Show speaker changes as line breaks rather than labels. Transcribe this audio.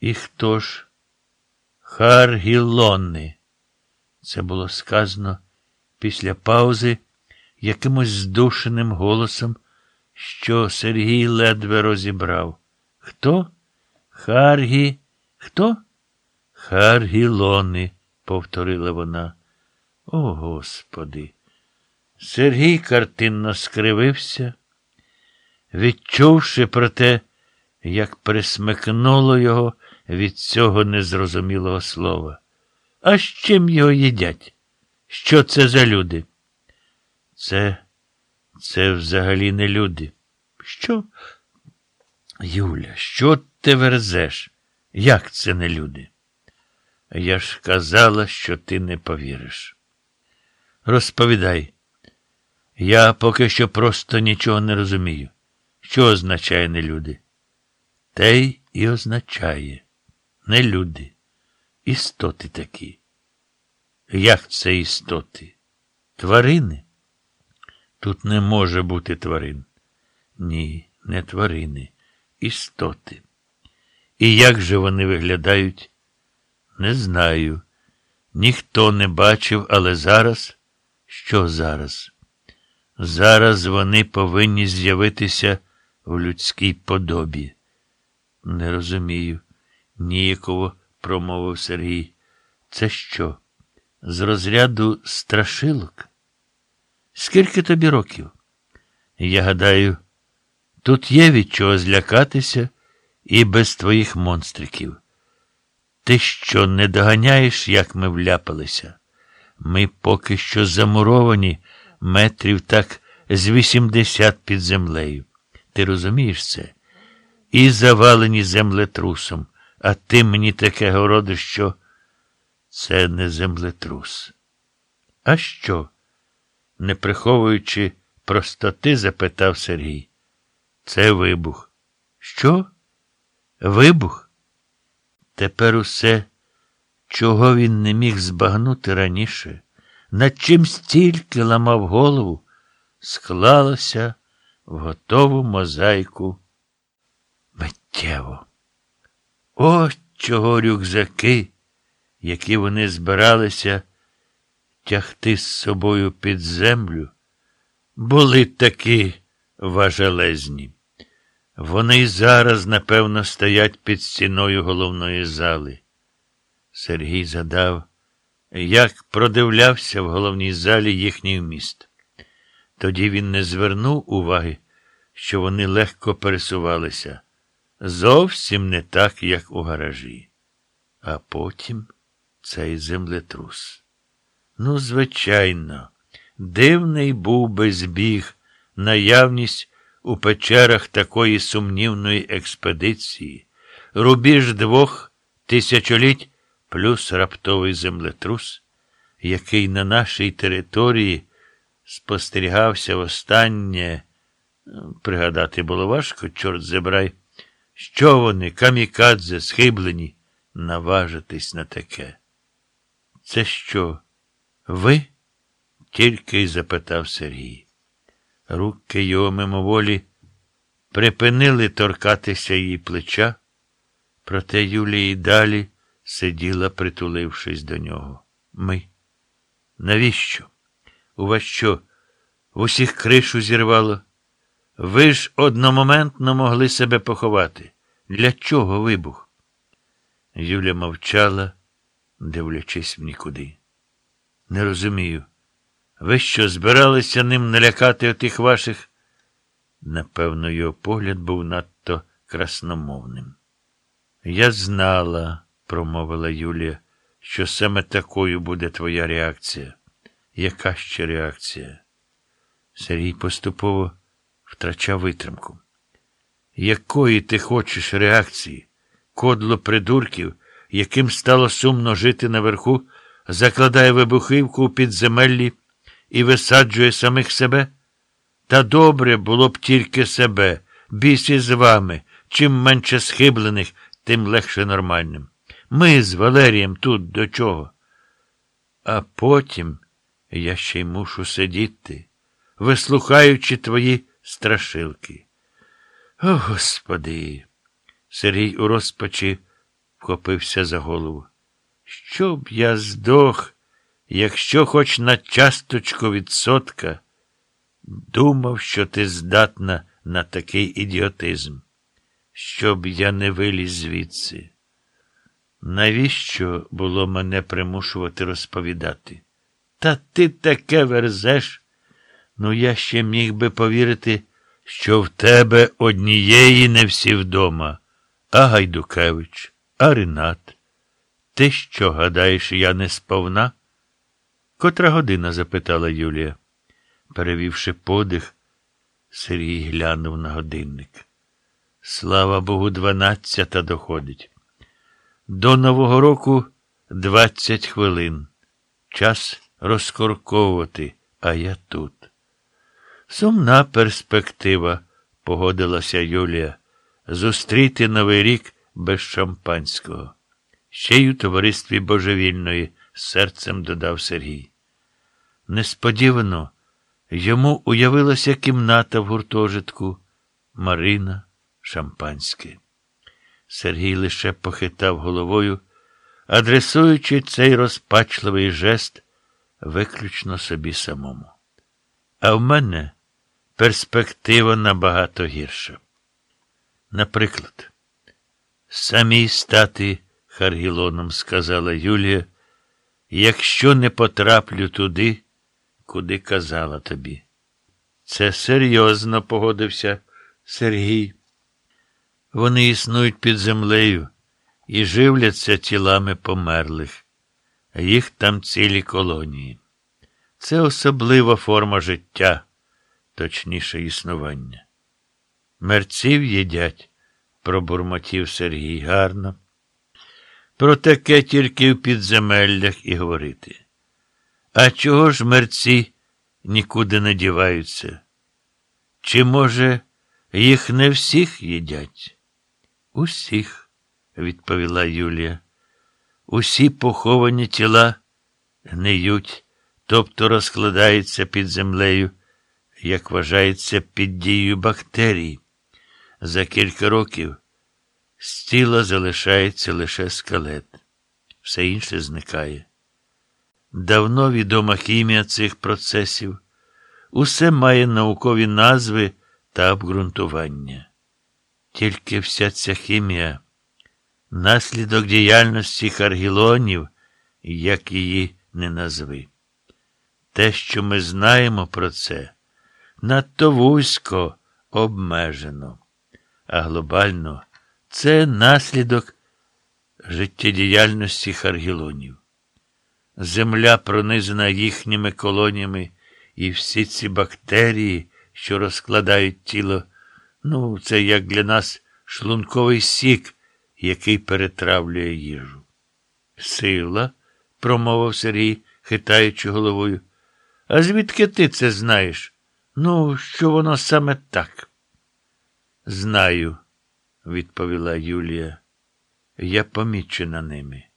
І хто ж? Харгілони. Це було сказано після паузи якимось здушеним голосом, що Сергій ледве розібрав. Хто? Харгі. Хто? Харгілони, повторила вона. О, Господи. Сергій картинно скривився, відчувши про те, як присмикнуло його від цього незрозумілого слова. А з чим його їдять? Що це за люди? Це, це взагалі не люди. Що? Юля, що ти верзеш? Як це не люди? Я ж казала, що ти не повіриш. Розповідай. Я поки що просто нічого не розумію. Що означає не люди? Те й і означає не люди. Істоти такі. Як це істоти? Тварини? Тут не може бути тварин. Ні, не тварини, істоти. І як же вони виглядають? Не знаю. Ніхто не бачив, але зараз. Що зараз? Зараз вони повинні з'явитися в людській подобі. Не розумію, ніяково промовив Сергій. Це що? З розряду страшилок? Скільки тобі років? Я гадаю, тут є від чого злякатися і без твоїх монстриків. Ти що не доганяєш, як ми вляпалися? Ми поки що замуровані метрів так з вісімдесят під землею. Ти розумієш це? І завалені землетрусом, а ти мені таке городиш, що це не землетрус. А що? не приховуючи простоти, запитав Сергій. Це вибух. Що? Вибух? Тепер усе, чого він не міг збагнути раніше, над чим стільки ламав голову, склалося в готову мозаїку миттєво. Ось чого рюкзаки, які вони збиралися тягти з собою під землю, були такі важелезні. Вони й зараз, напевно, стоять під стіною головної зали. Сергій задав, як продивлявся в головній залі їхній вміст. Тоді він не звернув уваги, що вони легко пересувалися. Зовсім не так, як у гаражі. А потім цей землетрус. Ну, звичайно, дивний був би збіг, наявність у печерах такої сумнівної експедиції, рубіж двох тисячоліть плюс раптовий землетрус, який на нашій території спостерігався востаннє. Пригадати було важко, чорт забирай, що вони, камікадзе, схиблені, наважитись на таке. Це що? Ви? тільки й запитав Сергій. Руки його мимоволі припинили торкатися її плеча, проте Юлія й далі сиділа, притулившись до нього. Ми. Навіщо? У вас що? В усіх кришу зірвало? Ви ж одномоментно могли себе поховати. Для чого вибух? Юля мовчала, дивлячись в нікуди. Не розумію. Ви що, збиралися ним налякати отих ваших? Напевно, його погляд був надто красномовним. Я знала, промовила Юлія, що саме такою буде твоя реакція. Яка ще реакція? Сергій поступово втрачав витримку. Якої ти хочеш реакції? Кодло придурків, яким стало сумно жити наверху? закладає вибухівку у підземеллі і висаджує самих себе? Та добре було б тільки себе, бісі з вами. Чим менше схиблених, тим легше нормальним. Ми з Валерієм тут до чого? А потім я ще й мушу сидіти, вислухаючи твої страшилки. О, Господи! Сергій у розпачі вхопився за голову. Щоб я здох, якщо хоч на часточку відсотка, думав, що ти здатна на такий ідіотизм, щоб я не виліз звідси. Навіщо було мене примушувати розповідати? Та ти таке верзеш. Ну, я ще міг би повірити, що в тебе однієї не всі вдома, а Гайдукевич, а Ренат. Ти що, гадаєш, я не сповна? Котра година? запитала Юлія. Перевівши подих, Сергій глянув на годинник. Слава Богу, дванадцята доходить. До Нового року двадцять хвилин. Час розкорковувати, а я тут. Сумна перспектива, погодилася Юлія, зустріти Новий рік без шампанського. Ще й у товаристві божевільної, серцем додав Сергій. Несподівано йому уявилася кімната в гуртожитку, Марина, шампанське. Сергій лише похитав головою, адресуючи цей розпачливий жест виключно собі самому. А в мене перспектива набагато гірша. Наприклад, самій стати Харгілоном, сказала Юлія, якщо не потраплю туди, куди казала тобі. Це серйозно погодився Сергій. Вони існують під землею і живляться тілами померлих, їх там цілі колонії. Це особлива форма життя, точніше існування. Мерців їдять, пробурмотів Сергій гарно. Про таке тільки в підземеллях і говорити. А чого ж мерці нікуди не діваються? Чи, може, їх не всіх їдять? Усіх, відповіла Юлія. Усі поховані тіла гниють, тобто розкладаються під землею, як вважається, під дією бактерій. За кілька років з тіла залишається лише скелет, все інше зникає. Давно відома хімія цих процесів, усе має наукові назви та обґрунтування. Тільки вся ця хімія, наслідок діяльності харгілонів, як її не назви. Те, що ми знаємо про це, надто вузько обмежено, а глобально це наслідок життєдіяльності харгілонів. Земля пронизана їхніми колоніями, і всі ці бактерії, що розкладають тіло, ну, це як для нас шлунковий сік, який перетравлює їжу. Сила, промовив Сергій, хитаючи головою. А звідки ти це знаєш? Ну, що воно саме так? Знаю, відповіла Юлія. Я помічена ними.